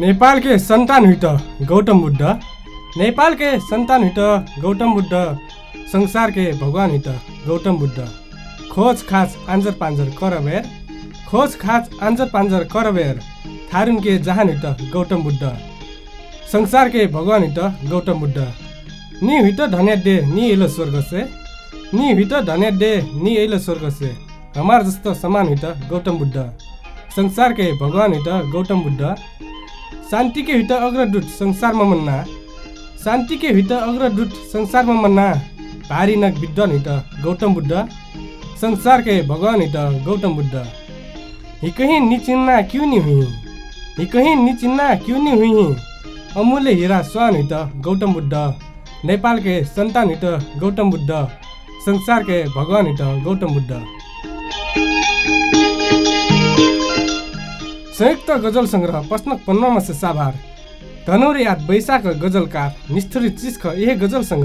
नेपाल के संतान हुई त गौतम बुद्ध। नेपाल के संतान हुई त गौतम बुद्ध। संसार के भगवान त गौतम बुद्ध। खोज खाज आन्जर पान्जर करबेर खोज खाज आन्जर पान्जर करबेर थारुन के जहान त गौतम बुद्ध। संसार के भगवान त गौतम बुद्ध। नि त धन्य दे नि एलो स्वर्ग से नि त धन्य दे नि एलो स्वर्ग से हमार जस्तो समान त गौतम बुद्ध। संसार के भगवान त गौतम बुद्ध। शान्ति के हित अग्रदूत संसारमा मन्ना। शान्ति के हित अग्रदूत संसारमा मन्ना। भारी नग विद्वान हित गौतम बुद्ध। संसार के भगवान हित गौतम बुद्ध। हि कहीं निचिन्ना क्यों नि हि कहीं निचिन्ना क्यों नि हुई अमूल्य हीरा स्वान हित गौतम बुद्ध। नेपाल के सन्तान हित गौतम बुद्ध। संसार के भगवान हित गौतम बुद्ध। संयुक्त गजल सङ्ग्रह पस्नक पन्नमा से साभार। याद वैशाख गजलकार निष्ठुरी चिस्ख यही गजलसँग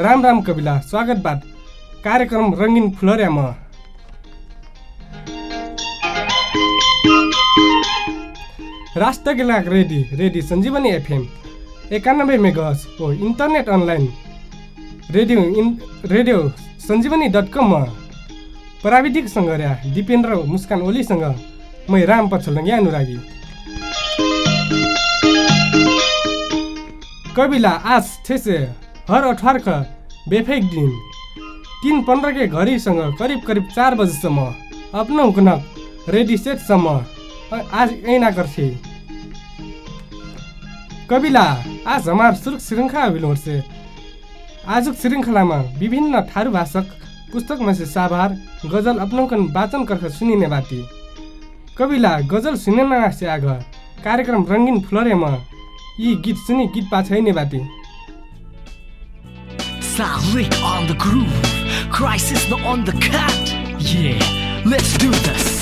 राम राम कविला स्वागत बाद कार्यक्रम रङ्गिन फुलर्यामा। राष्ट्रगिलाक रेडी रेडी सञ्जीवनी एफएम। एकानब्बे मेगस हो internet online. Radio in radio Sanjeevani dot कममा। प्राविधिक सङ्घर्या दिपेन्द्र मुस्कान ओलीसँग। मै राम पछोलङ्गे अनुरागी कविला आज ठेसे हर अठार ख बेफेक दिन। तिन पन्ध्र के घडीसँग करिब करिब चार बजीसम्म आफ्नो हुकनक रेडी सेटसम्म आज ऐना गर्थे। कविला आज हमार सुरु श्रृङ्खला अभिलोड से आजुक श्रृङ्खलामा विभिन्न थारू भाषक पुस्तकमा से साभार गजल अपनाउकन वाचन कर्ख सुनिने बाटी कविला गजल सुन्नेला साथी आगर कार्यक्रम रंगीन फुलरे म। यी गीत सुनि गीत पाछै ने बाटी साउई ऑन द ग्रु क्राइसिस नो ऑन द काट ये लेट्स डू दिस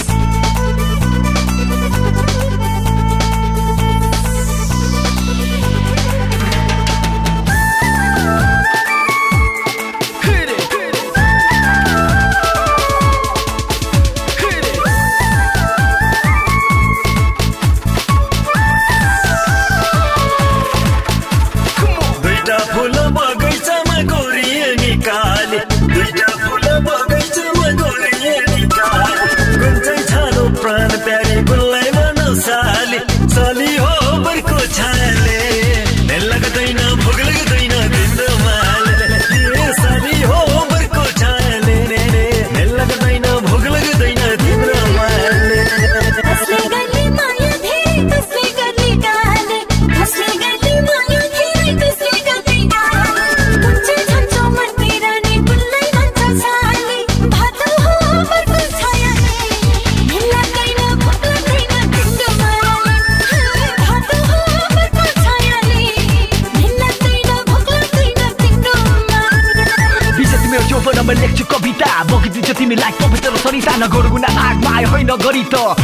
Cristo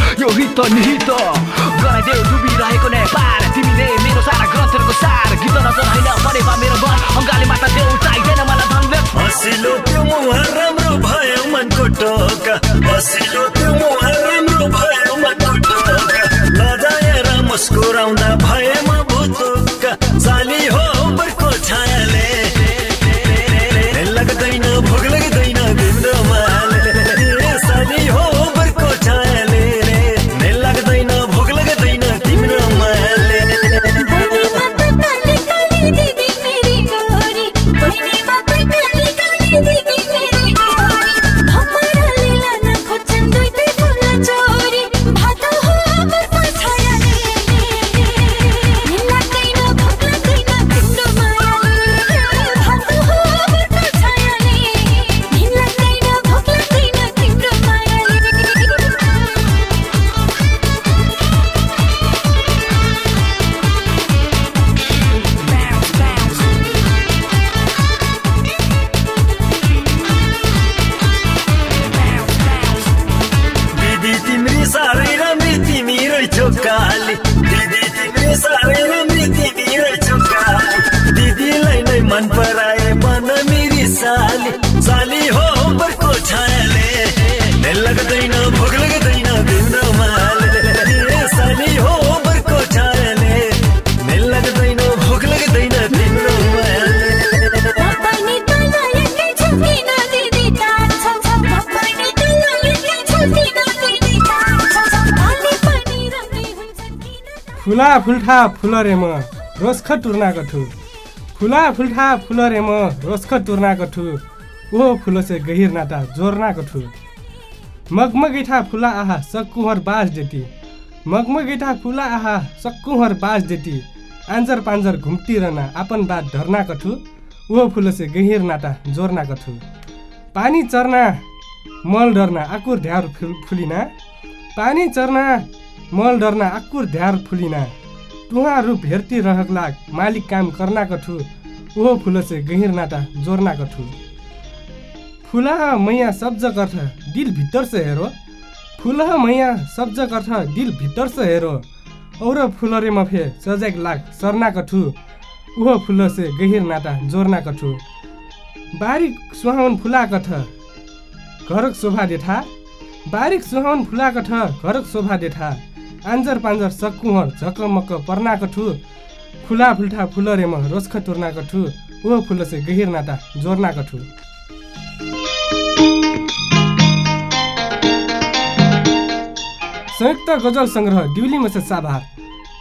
फुल्ठा फुलरे म रोस्ख टुर्नाको छु। फुला फुल्ठा म रोस्ख टुर्नाको छु। ओ फुलोसे गहिर नाटा जोर्नाको छु। मगमगिठा फुला आहा सक्कुहर बाज देती मगमगिठा फुला आहा सक्कुहर बाज देती आन्जर पान्जर घुम्टिरहन आपन बात ढर्नाको छु। ओ फुलोसे गहिर नाटा जोर्नाको छु। पानी चर्ना मल डर्ना आकुर ध्यार फुल फुलिना। पानी चर्ना मल डर्ना आकुर ध्यार फुलिना। तुहा रूप हेर्ती रहक मालिक काम कर्नाको छु। ओहो फुलोसे गहिर नाटा जोर्नाको छु। फुला मैया सब्ज गर्छ दिल भित्र से हेरो। फुला मैया सब्ज गर्छ दिल भित्र से हेरो। और फुलरे मफे सजाक लाग सर्नाको छु। ओहो फुलोसे गहिर नाटा जोर्नाको छु। बारीक सुहाउन फुलाको छ घरक शोभा देठा बारीक सुहाउन फुलाको छ घरक शोभा देठा आन्जर पान्जर सक्कुहर झकमक्क पर्नाको छु फुला फुल्ठा फुलरे म रोस्ख तुर्नाको छु ओ फुलसे गहिर नाटा जोर्नाको छु संयुक्त गजल सङ्ग्रह दिउली मसे साभार।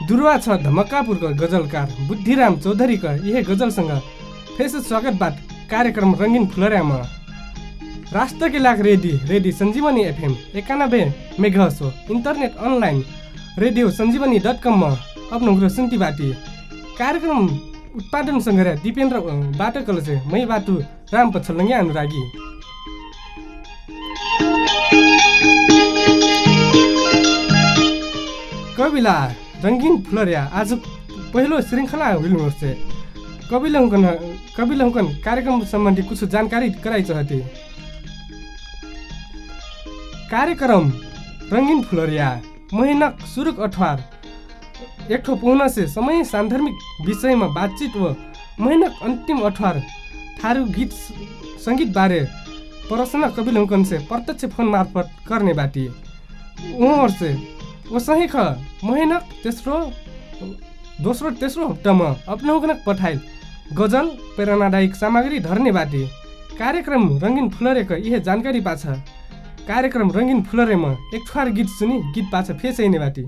दुर्वा छ धमक्कापुरको गजलकार बुद्धिराम चौधरीको यही गजलसँग फेस स्वागतबाट कार्यक्रम रङ्गिन फुलर्यामा राष्ट्र के लाख रेडी रेडी सञ्जीवनी एफएम एकानब्बे मेघस internet online. Radio Sanjeevani dot कममा कुरो सुन्ती बाटी। कार्यक्रम उत्पादन सङ्ग्रह दिपेन्द्र बाटोकल चाहिँ मै बाटु राम पछलङ्गे अनुरागी कविला रङ्गिन फुलरिया आज पहिलो श्रृङ्खला हुनुहुन्छ कविले हुकन कविले हुकन कार्यक्रम सम्बन्धी कुछ जानकारी कराइ चाहते कार्यक्रम रङ्गिन फुलरिया महिनक सुरुक अठवार। एक ठो पुग्न से समय सान्दर्भिक विषयमा बातचित व महिनक अन्तिम अठवार। थारू गीत सङ्गीत बारे प्रश्न कविले हुकन से प्रत्यक्ष फोन मार्फत गर्ने बाटी। उहाँहरू चाहिँ ओसही ख महिनक तेस्रो दोस्रो तेस्रो हप्तामा अपनाउकनक पठाइल। गजल प्रेरणादायक सामग्री धर्ने बाटे। कार्यक्रम रङ्गिन फुलरेको यही जानकारी पाछ। कार्यक्रम रङ्गिन फुलरेमा एक छुवार गीत सुनि गीत पाछ फेस आइने बाटे।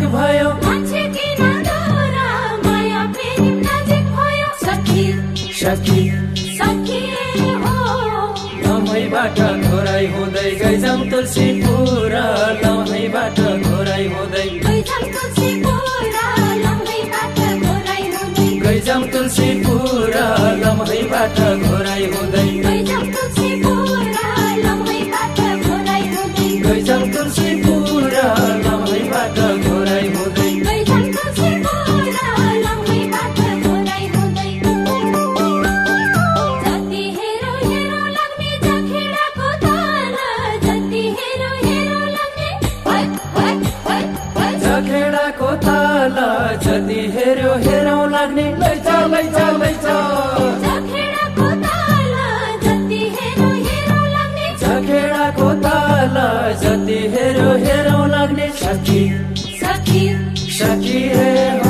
नजिक भयो। मान्छे किन डर माया प्रेम नजिक भयो। सखी सखी। सखी हो। लमैबाट घोराइ हुँदै गइजाम तुलसी पुरा लमैबाट हुँदै तुलसी पुरा लम्बैबाट घोराइ हुँदै। गइजाम तुलसी पुरा लमैबाट घोराइ हुँदै झखेडाको ताल जति हेऱ्यो हेरौँ लाग्ने। लैजा लैजा लैजा। झखेडाको ताल जति हेऱ्यो हेरौँ लाग्ने। सखी सखी। सखी हे।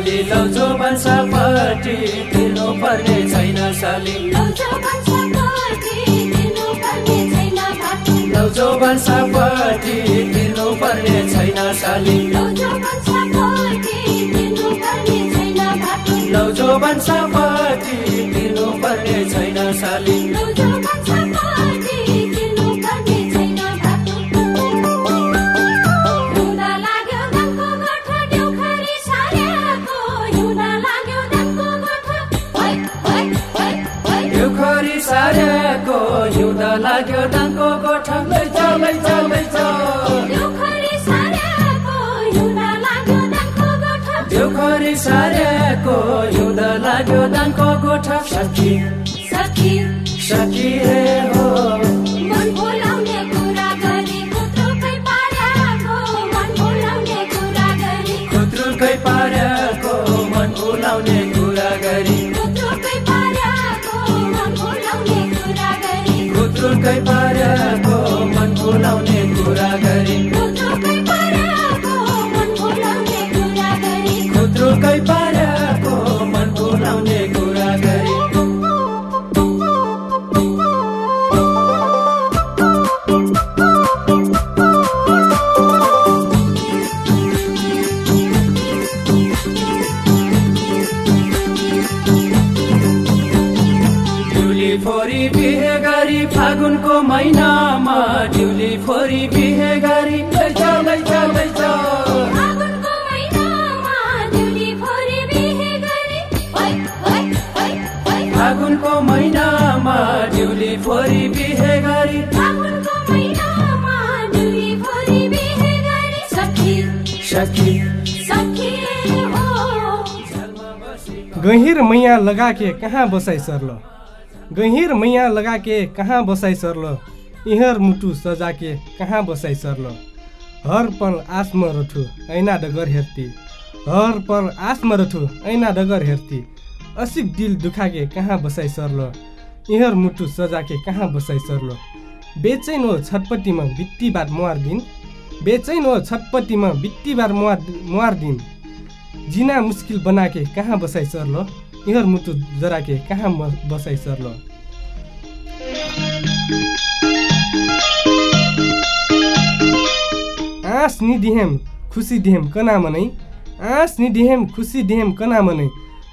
साली लौजो भान्सापट्टि तिर्नु पर्ने छैन साली। लौजो भान्सापट्टि तिर्नु पर्ने छैन साली। लौजो भान्सापट्टि तिर्नु पर्ने छैन साली। लाग्यो दाङको गोठा लैजा लैजा लैजा देउखरी सारेको हिउँदा लाग्यो दाङको गोठा सखी सखी सखी रे हो। खुत्रुकै पारेको मन भुलाउने कुरा गरी खुत्रुकै पारेको मन भुलाउने कुरा गरी लगा के कहाँ बसाइ सर्ल? गहिर मैया लगा के कहाँ बसाइ सर्ल? इहर मुटु सजा के कहाँ बसाइ सर्ल? हर पल आसम रथु ऐना डगर हेर्ती। हर पल आसम रथु ऐना डगर हेर्ती। असिक दिल दुखाके कहाँ बसाइ सर्ल? इहर मुटु सजा के कहाँ बसाइ सर्ल? बेचैन हो छटपट्टिमा बित्ती बार मुहार दिन। बेचैन हो छटपट्टिमा बित्ती बार मुहार मुहार दिन। जिना मुस्किल बनाके कहाँ बसाइ सर्ल? इहर मुटु कहाँ म- बसाइ सर्ल आँस नि दिहेम खुसी दिहेम कना मनै आँस नि दिहेम खुसी दिहेम कना मनै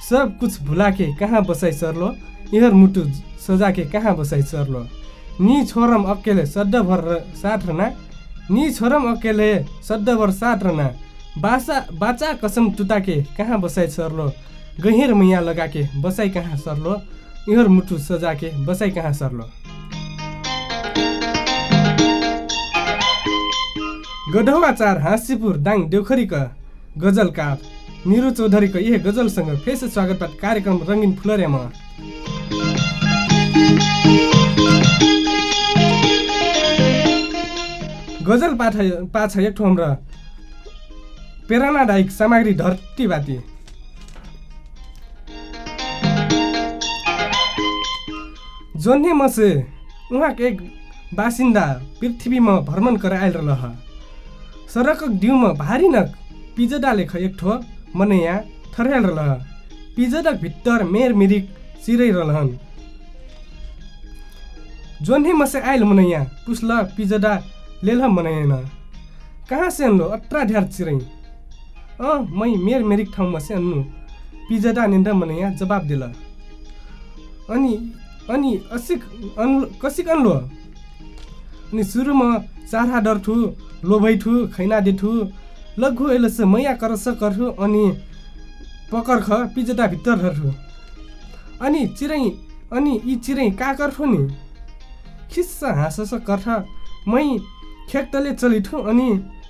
सब कुछ भुलाके कहाँ बसाइ सर्लो इहर मुटु सजाके कहाँ बसाइ सर्लो नि छोरम अकेले सड्डभर र साथ रना नि छोरम अकेले सड्डभर साथ रना बासा बाचा कसम टुताके कहाँ बसाइ सर्लो गहिर मैया लगाके बसाइ कहाँ सर्लो? इहर मुटु सजाके बसाइ कहाँ सर्लो? गढौवाचार हाँसीपुर दाङ देउखरीका गजलकार निरु चौधरीको यही गजलसँग फेस स्वागत कार्यक्रम रङ्गिन फुलरियामा गजल पाठ पाछ एक ठाउँ र प्रेरणादायक सामग्री धरती बाती। जोन्हे मसे उहाँको एक बासिन्दा पृथ्वीमा भ्रमण गरेर आइल रह सडकक डिउमा भारी नक पिजडा लेख एक ठो मनैया ठहराइल रह पिजडक भित्तर मेर मिरिक चिरै रहन जोन्हे मसे आइल मनैया पुस्ल पिजडा लेल मनैन कहाँ से अन्लो अट्रा ढ्यार चिरै? अँ मै मेर मेरिक ठाउँमा से अन्नु। पिजडा निन्दा मनैया जवाब दिल अनि अनि असिक अन् कसिक अनलो। अनि सुरुमा चारा डरठु लोभैठु खैना दिठु लघु एलस मैया करस करठु अनि पकर ख पिजटा भित्र धरठु अनि चिरै अनि यी चिरै का करठु नि? खिस्सा हाँसस कर्ठ मै खेक्तले चलिठु अनि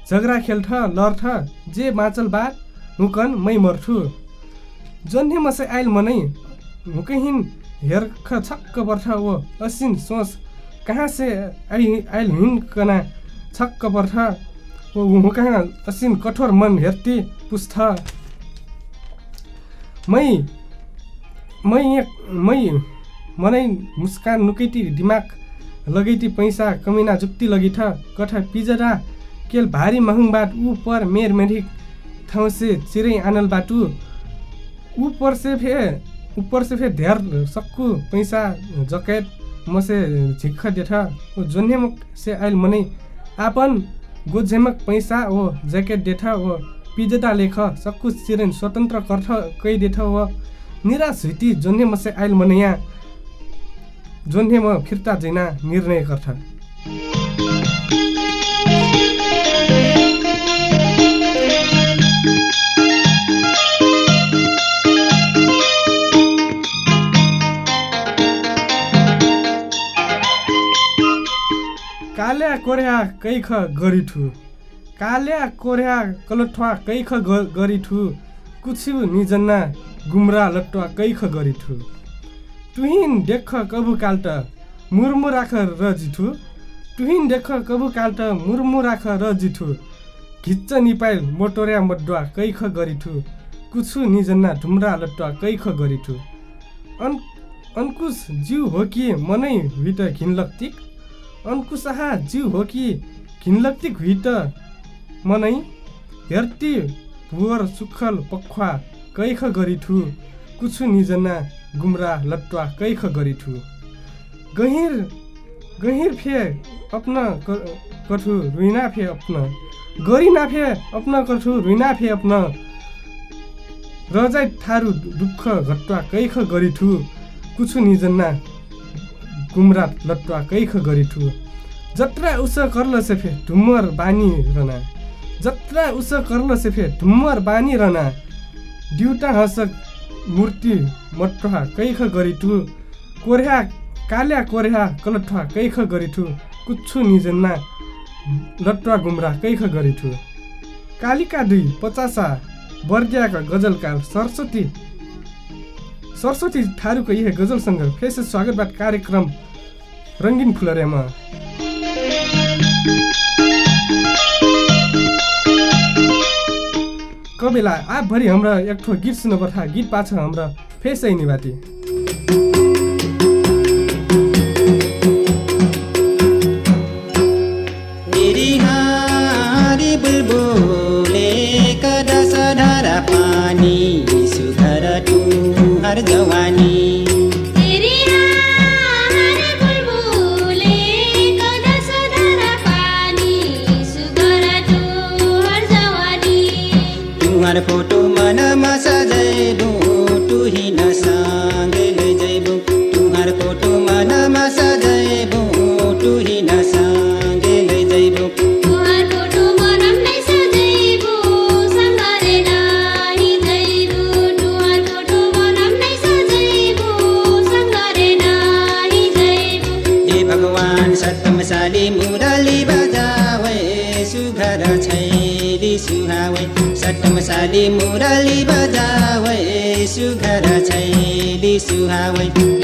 झगडा खेल्ठ लर्ठ जे बाँचल बात हुकन मै मर्ठु जन्हे मसै आइल मनै हुकहिन हेर्ख छक्क पर्छ वो असिन सोच कहाँ से आई आइल हिन कना छक्क पर्छ वो हुकहाँ असिन कठोर मन हेर्ती पुस्थ मै मै मै मनै मुस्कान नुकैटी दिमाग लगैटी पैसा कमिना जुक्ति लगिठ कठा पिजरा केल भारी महंग बाट ऊ पर मेर मेरी ठाउँ से चिरै आनल बाटू ऊपर से फे ऊपर से फे धेर सक्कु पैसा जकेट मसे झिक्ख देठ ओ जोन्हेमक से आइल मनै। आपन गोझेमक पैसा ओ ज्याकेट देठ ओ पिजेता लेख सक्कु चिरन स्वतन्त्र कर्थ कै देठ ओ निराश हुइती जोन्हे मसे आइल मनैया। जोन्हे म फिर्ता जैना निर्णय गर्छ काल्या कोर्या कैख गरिठु काल्या कोर्या कलठवा कैख ग- गरिठु कुछु निजन्ना गुमरा लट्टवा कैख गरिठु तुहिन देख कबु काल्ट मुर्मु राख र जिठु तुहिन देख कबु काल्ट मुर्मु राख र जिठु घिच्च निपाइल मोटोर्या मड्डवा कैख गरिठु कुछु निजन्ना ढुम्रा लट्टवा कैख गरिठु अन अन्कुश जिउ हो कि मनै त घिनलक्तिक? अन्कुशहा जिउ हो कि? घिनलक्तिक हुइ त मनै हेर्ती भुवर सुक्खल पख्वा कैख गरिठु कुछु निजना गुमरा लट्वा कैख गरिठु गहिर गहिर फे अपना कठु रुइना फे अपना। गरिना फे अपना कठु रुइना फे अपना। रजाइ थारु दुःख घट्वा कैख गरिठु कुछु निजन्ना गुमरा लट्वा कैख गरिठु। जत्रा उस कर्ल सेफे ढुम्मर बानी रना। जत्रा उस कर्ल सेफे ढुम्मर बानी रना। ड्युटा हसक मूर्ति मट्टहा कैख गरिठु। कोर्या काल्या कोर्या कलठा कैख गरिठु। कुच्छु निजन्ना लट्वा गुमरा कैख गरिठु। कालिका दुई पचासा वर्ग्याका गजलकार सरस्वती सरस्वती थारूको यही गजलसँग फेस स्वागतबाट कार्यक्रम रङ्गिन फुलर्यामा कबेला आपभरि हाम्रा एक ठो गीत सुन्नु पर्छ गीत पाछ हाम्रा फेस ऐनी हर जवानी मुरली बजावे सुघर छैली सुहावे।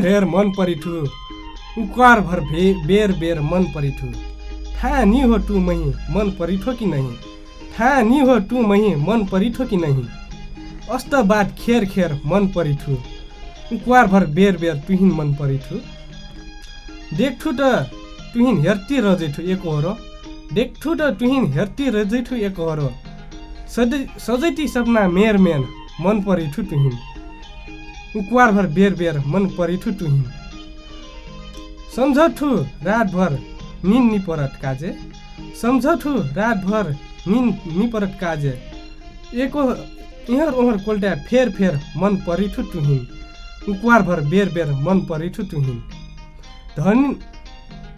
हेर हेर मन परिठु। उकार भर भे बेर बेर मन परिठु। थाहा नि हो टु मही मन परिठो कि नहीं? थाहा नि हो टु मही मन परिठो कि नहीं? अस्त बाट खेर खेर मन परिठु। उक्वार भर बेर बेर तुहिन मन परिठु। देखठु त तुहिन हेर्ती रजैठु एक हो देखठु त तुहिन हेर्ती रजैठु एक हो सधैँ सजैती सपना मेर मेन मन परिठु तुहिन। उक्वार भर बेर बेर मन परिठु तुहिन सम्झठु रातभर निन निपरत काजे। सम्झठु रातभर निन निपरत काजे। एको इहर ओहर कोल्टा फेर फेर मन परिठु तुहिन उक्वार भर बेर बेर मन परिठु तुहिन धनी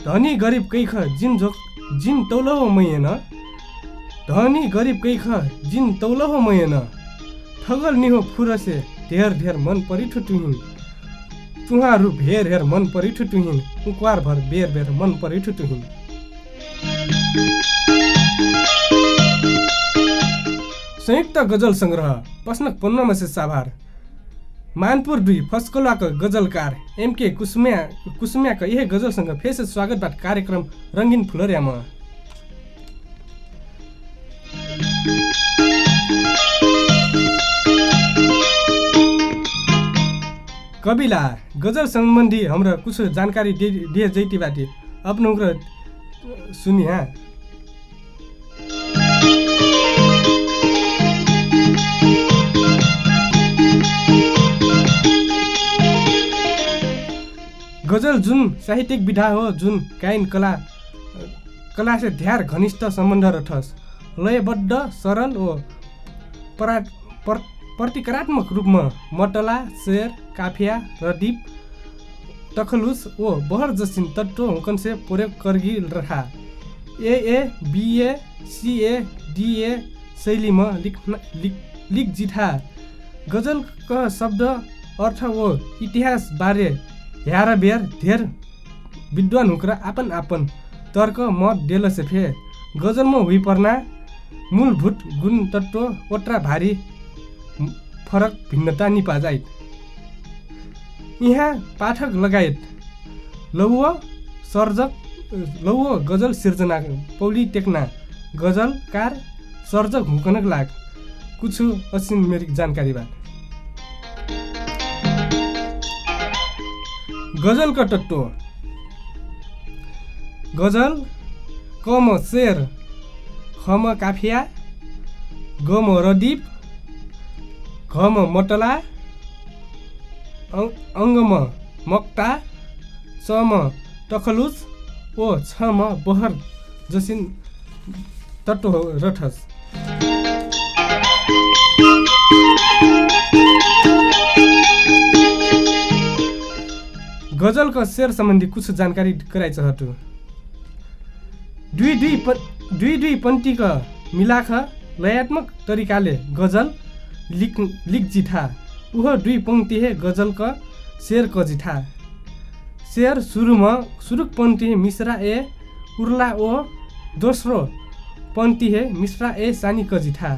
धनी गरिब कैख जिन जोक जिन तौलहो मैएन। धनी गरिब कैख जिन तौलहो मैएन। ठगल निहो फुरसे ढेर ढेर मन परिठु तुहिन तुहाँ रूप हेर हेर मन परिठु तुहिन उक्वार भर बेर बेर मन परिठु तुहिन संयुक्त गजल सङ्ग्रह प्रश्न पन्ध्रमा से साभार। मानपुर दुई फस्कलाको गजलकार एमके कुसुम्या कुसुम्याको यही गजलसँग फेस स्वागतबाट कार्यक्रम रङ्गिन फुलरियामा। कविला गजल सम्बन्धी हाम्रो कुछ जानकारी दिए जैतीबाटी आफ्नो सुनि गजल जुन साहित्यिक विधा हो जुन गायन कला कला से ध्यार घनिष्ठ सम्बन्ध रठस लयबद्ध सरल ओ पर, प्रतिकारात्मक रूपमा मटला शेर काफिया रदीप तखलुस ओ बहर जसिन तत्व हुकन से प्रयोग करगी रहा A A B A C A D A शैलीमा लिख लिख जिठा गजलका शब्द अर्थ ओ इतिहास बारे ह्यार बेर धेर विद्वान हुक्रा आपन आपन तर्क मत डेल से फे गजलमा हुइ पर्ना मूलभूत गुण तत्व ओट्रा भारी फरक भिन्नता निपाजाइत यहाँ पाठक लगायत। लौह सर्जक लौह गजल सिर्जना पौली टेक्ना गजलकार सर्जक हुकनक लाग। कुछु असिन मेरी जानकारीबाट गजलका तत्व गजल कम शेर खम काफिया गम रदीप घम मटला अङ- अङ्गम मक्ता चम तखलुस ओ छम बहर जसिन हो रठस। गजलको शेर सम्बन्धी कुछ जानकारी गराइछ हटु। दुई दुई प दुई दुई पन्तीको मिलाख लयात्मक तरिकाले गजल लिख लिख जिठा। उह दुई पङ्क्ति हे गजलक शेर क जिठा। शेर सुरुमा सुरुक हे मिश्रा ए उर्ला ओ दोस्रो पन्ती हे मिश्रा ए सानी क जिठा।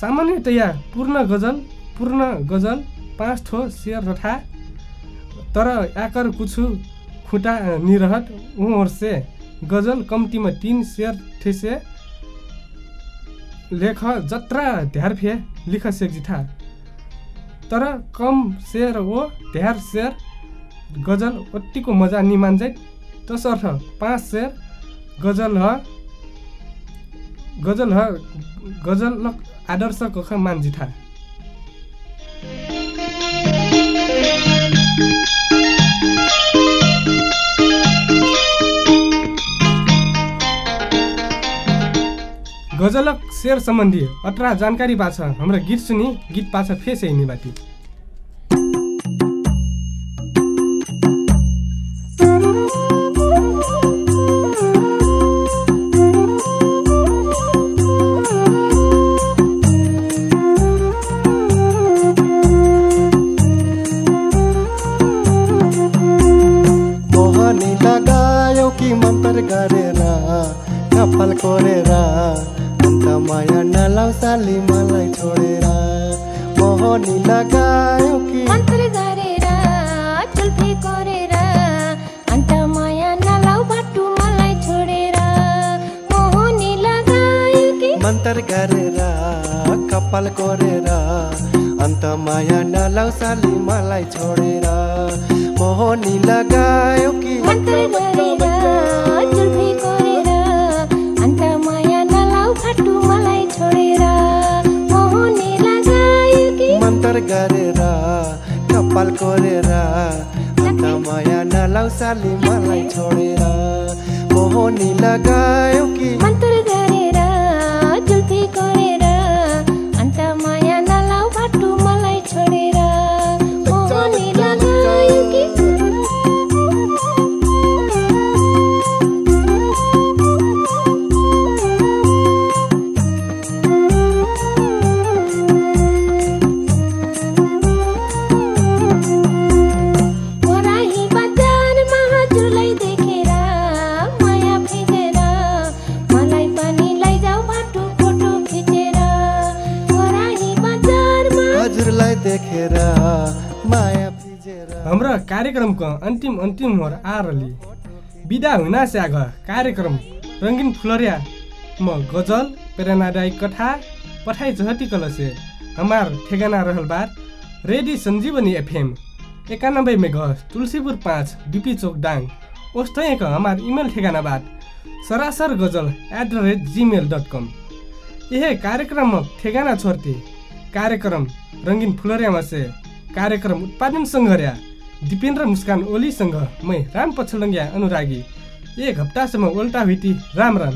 सामान्यतया पूर्ण गजल पूर्ण गजल पाँच ठो शेर रठा तर आकर कुछु खुटा निरहत उहर से गजल कम्तीमा तिन शेर ठेसे। लेख जत्रा ध्यार लिख सेक्जिठा तर कम शेर ओ ध्यार शेर गजल अत्तिको मजा निमान्जै तसर्थ पाँच शेर गजल ह गजल ह गजल आदर्श कख मान्जिठा गजलक शेर सम्बन्धी अत्र जानकारी पाछ। हाम्रो गीत सुनि गीत पाछ फेस हिँड्ने बाटी। कि मन्तर गरेर कपाल कोरेर अन्त माया नलाउ साली मलाई छोडेर मोहनी लगायो कि कार्यक्रमको अन्तिम अन्तिम मोर आरली बिदा हुना स्याग कार्यक्रम रङ्गिन फुलरिया म गजल प्रेरणादायी कथा पठाइ जहती कलसे हमार ठेगाना रहल बार रेडी सञ्जीवनी एफएम एकानब्बे मेघ तुलसीपुर पाँच बिपी चोक डाङ ओस्तैक हमार इमेल ठेगाना बात सरासर गजल at the rate Gmail dot com यह कार्यक्रम ठेगाना छोड्थे कार्यक्रम रङ्गिन फुलरियामा से कार्यक्रम उत्पादन सङ्घर्या दिपेन्द्र मुस्कान ओलीसँग मै राम पछलङ्ग्या अनुरागी। एक हप्तासम्म ओल्टा हुइती राम राम।